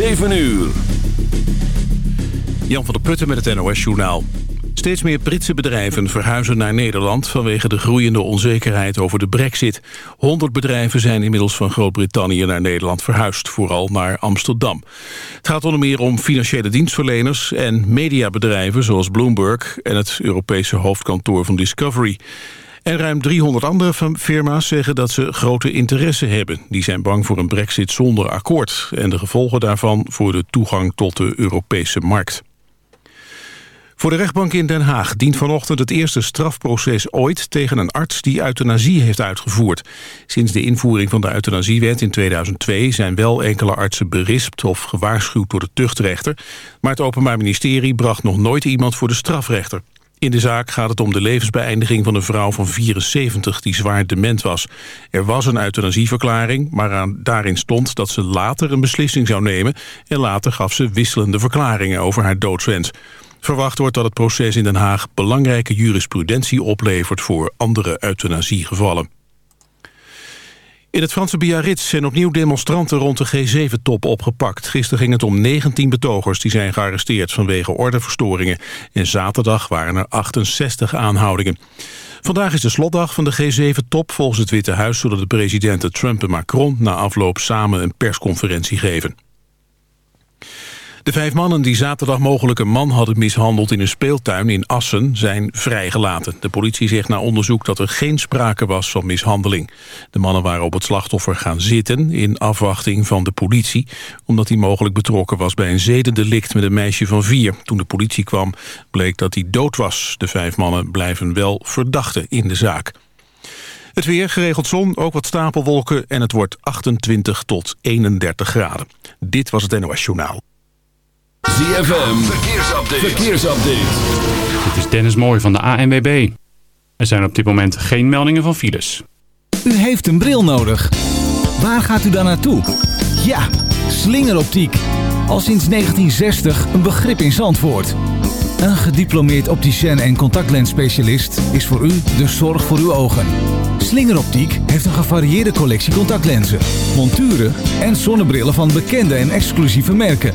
7 uur. Jan van der Putten met het NOS-journaal. Steeds meer Britse bedrijven verhuizen naar Nederland... vanwege de groeiende onzekerheid over de brexit. 100 bedrijven zijn inmiddels van Groot-Brittannië naar Nederland verhuisd... vooral naar Amsterdam. Het gaat onder meer om financiële dienstverleners... en mediabedrijven zoals Bloomberg... en het Europese hoofdkantoor van Discovery. En ruim 300 andere firma's zeggen dat ze grote interesse hebben. Die zijn bang voor een brexit zonder akkoord... en de gevolgen daarvan voor de toegang tot de Europese markt. Voor de rechtbank in Den Haag dient vanochtend het eerste strafproces ooit tegen een arts die euthanasie heeft uitgevoerd. Sinds de invoering van de euthanasiewet in 2002 zijn wel enkele artsen berispt of gewaarschuwd door de tuchtrechter, maar het Openbaar Ministerie bracht nog nooit iemand voor de strafrechter. In de zaak gaat het om de levensbeëindiging van een vrouw van 74 die zwaar dement was. Er was een euthanasieverklaring, maar daarin stond dat ze later een beslissing zou nemen en later gaf ze wisselende verklaringen over haar doodswens. Verwacht wordt dat het proces in Den Haag belangrijke jurisprudentie oplevert voor andere euthanasiegevallen. In het Franse Biarritz zijn opnieuw demonstranten rond de G7-top opgepakt. Gisteren ging het om 19 betogers die zijn gearresteerd vanwege ordeverstoringen. En zaterdag waren er 68 aanhoudingen. Vandaag is de slotdag van de G7-top volgens het Witte Huis... zodat de presidenten Trump en Macron na afloop samen een persconferentie geven. De vijf mannen die zaterdag mogelijk een man hadden mishandeld in een speeltuin in Assen zijn vrijgelaten. De politie zegt na onderzoek dat er geen sprake was van mishandeling. De mannen waren op het slachtoffer gaan zitten in afwachting van de politie, omdat hij mogelijk betrokken was bij een zedendelict met een meisje van vier. Toen de politie kwam bleek dat hij dood was. De vijf mannen blijven wel verdachten in de zaak. Het weer, geregeld zon, ook wat stapelwolken en het wordt 28 tot 31 graden. Dit was het NOS Journaal. ZFM, verkeersupdate. verkeersupdate. Dit is Dennis Mooij van de ANWB. Er zijn op dit moment geen meldingen van files. U heeft een bril nodig. Waar gaat u dan naartoe? Ja, slingeroptiek. Al sinds 1960 een begrip in Zandvoort. Een gediplomeerd opticien en contactlensspecialist is voor u de zorg voor uw ogen. Slingeroptiek heeft een gevarieerde collectie contactlenzen, monturen en zonnebrillen van bekende en exclusieve merken.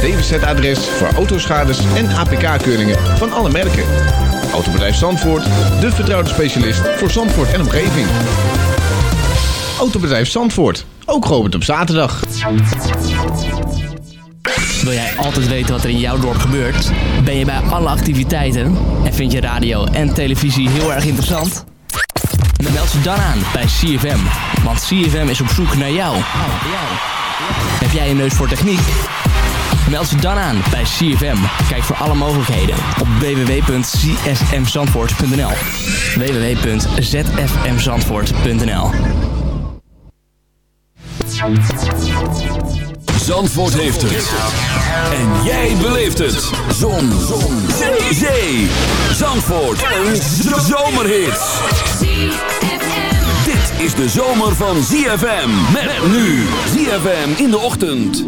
DWZ-adres voor autoschades en APK-keuringen van alle merken. Autobedrijf Zandvoort, de vertrouwde specialist voor Zandvoort en omgeving. Autobedrijf Zandvoort, ook geopend op zaterdag. Wil jij altijd weten wat er in jouw dorp gebeurt? Ben je bij alle activiteiten? En vind je radio en televisie heel erg interessant? Dan meld je dan aan bij CFM. Want CFM is op zoek naar jou. Heb jij een neus voor techniek? Meld je dan aan bij CFM. Kijk voor alle mogelijkheden op www.csmzandvoort.nl www.zfmzandvoort.nl Zandvoort heeft het. En jij beleeft het. Zon. Zon. Zee. Zee. Zandvoort. Een zomerhit. Dit is de zomer van ZFM. Met nu. ZFM in de ochtend.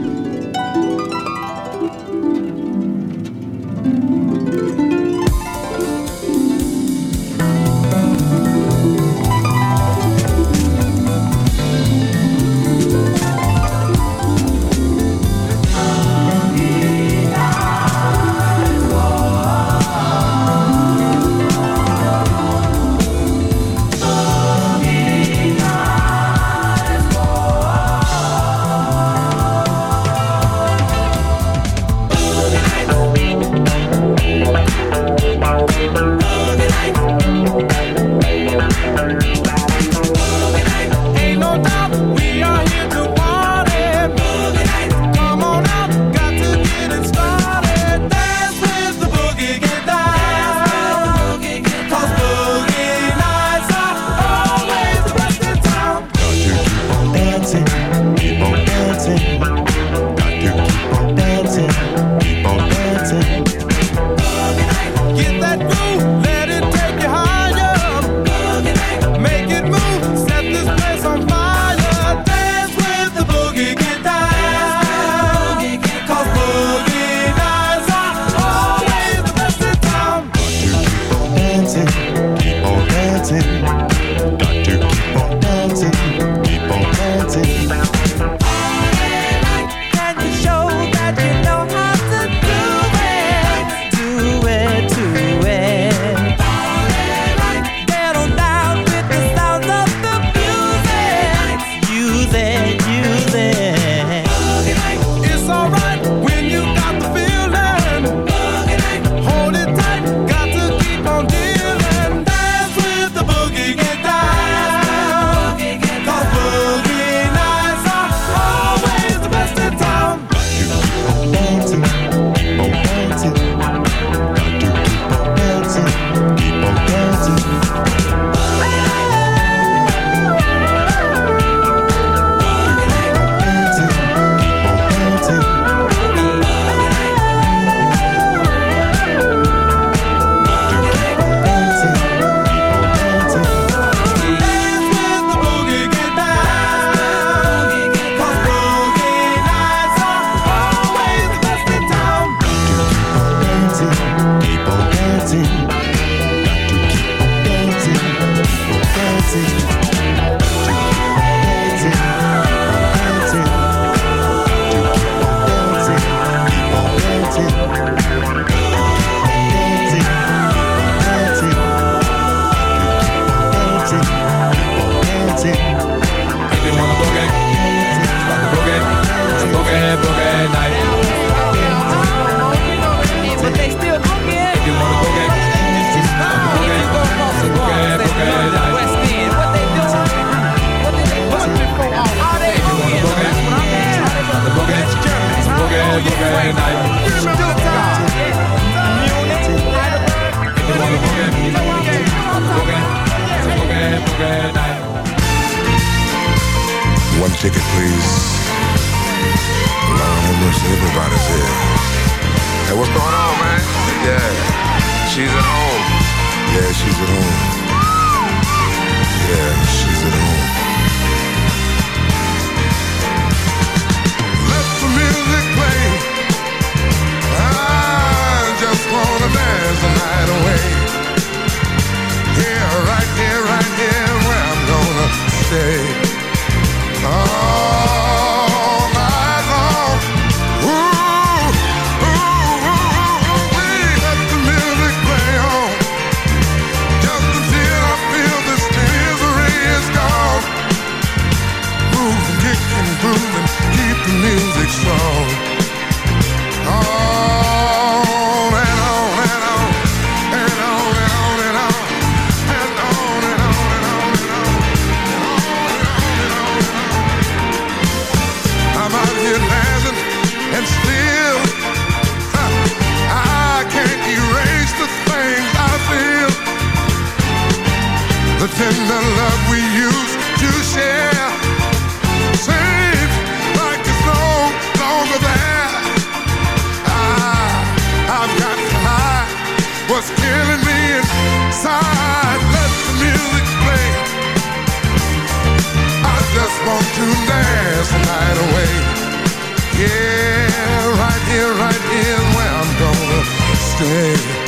is where I'm gonna stay.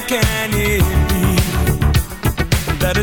How can it be that a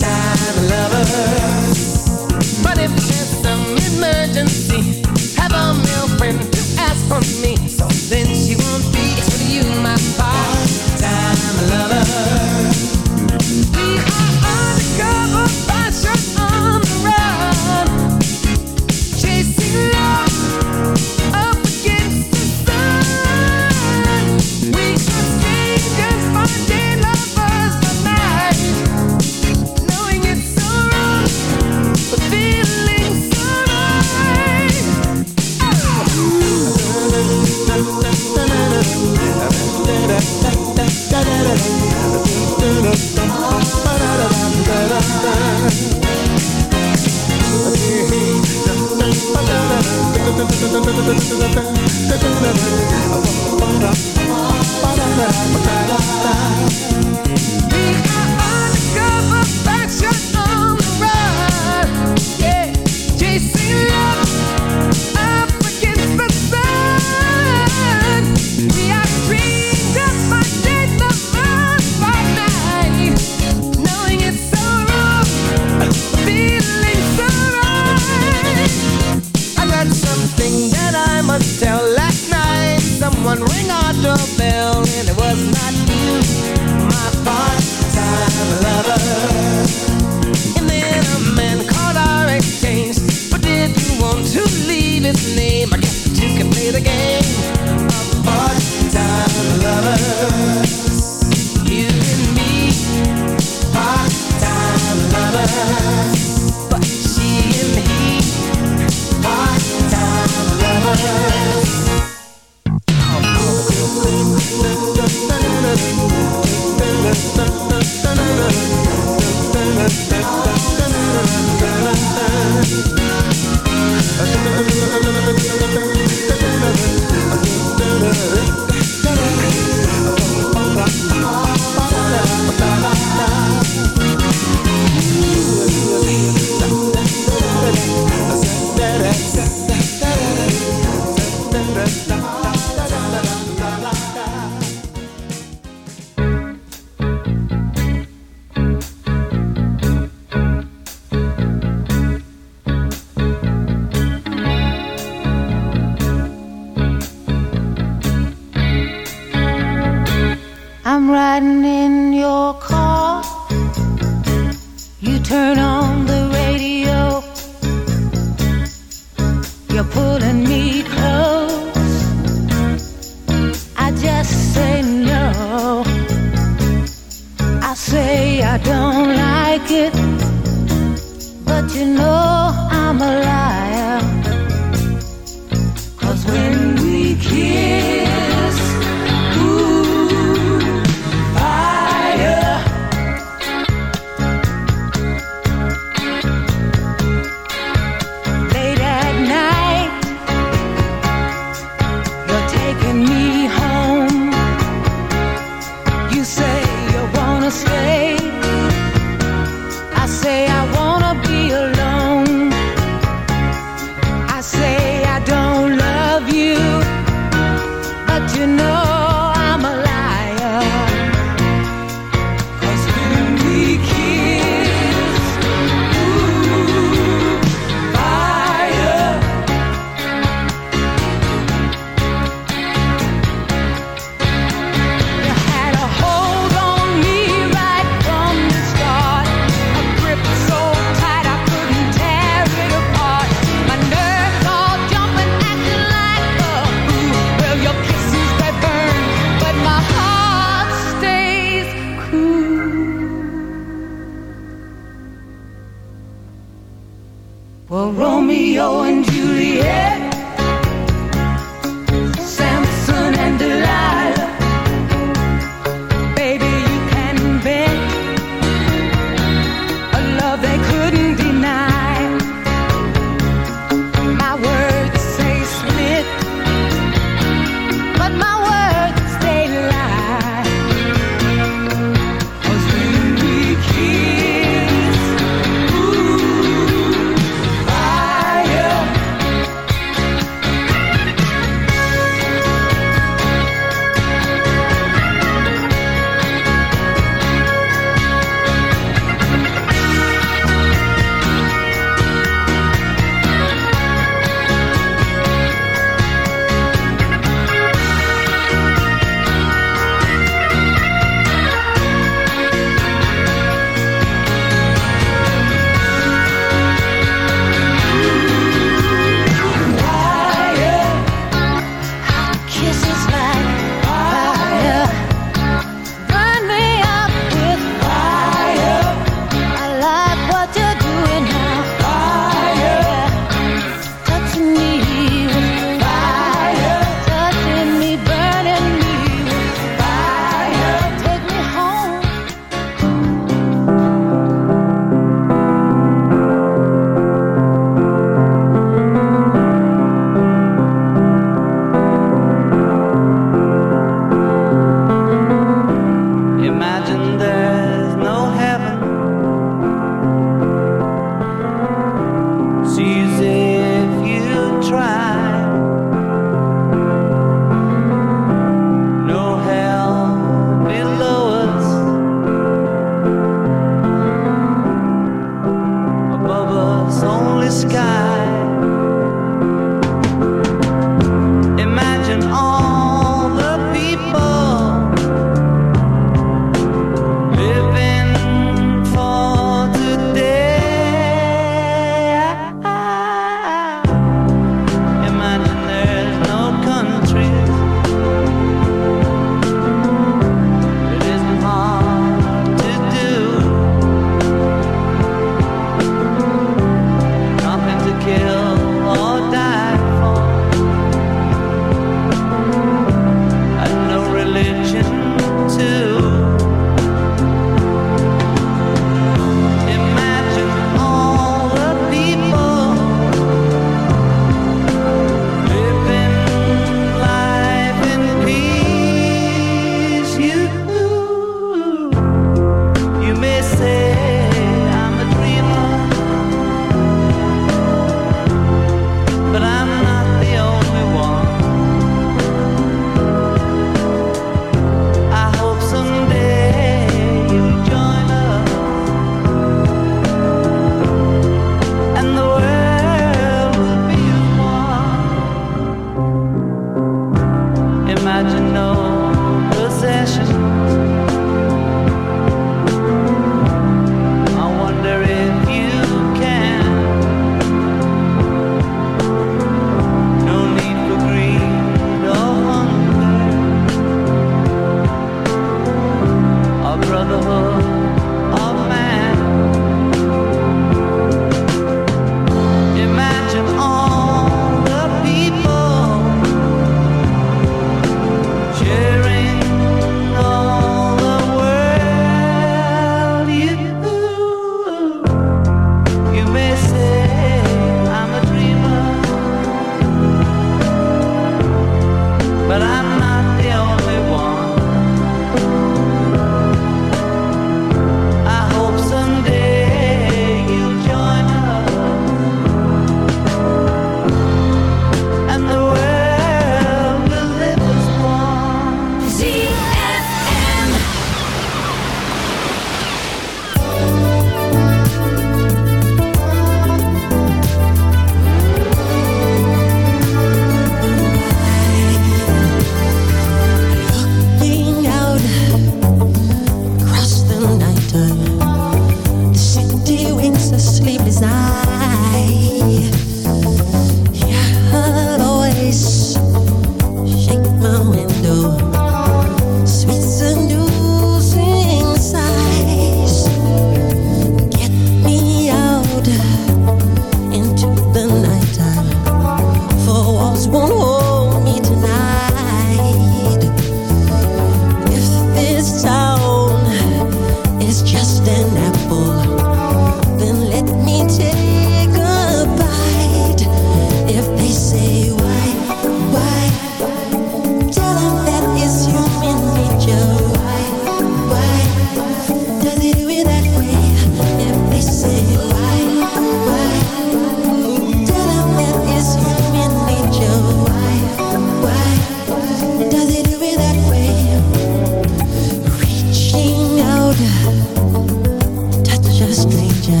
question.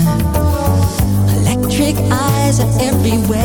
Electric eyes are everywhere.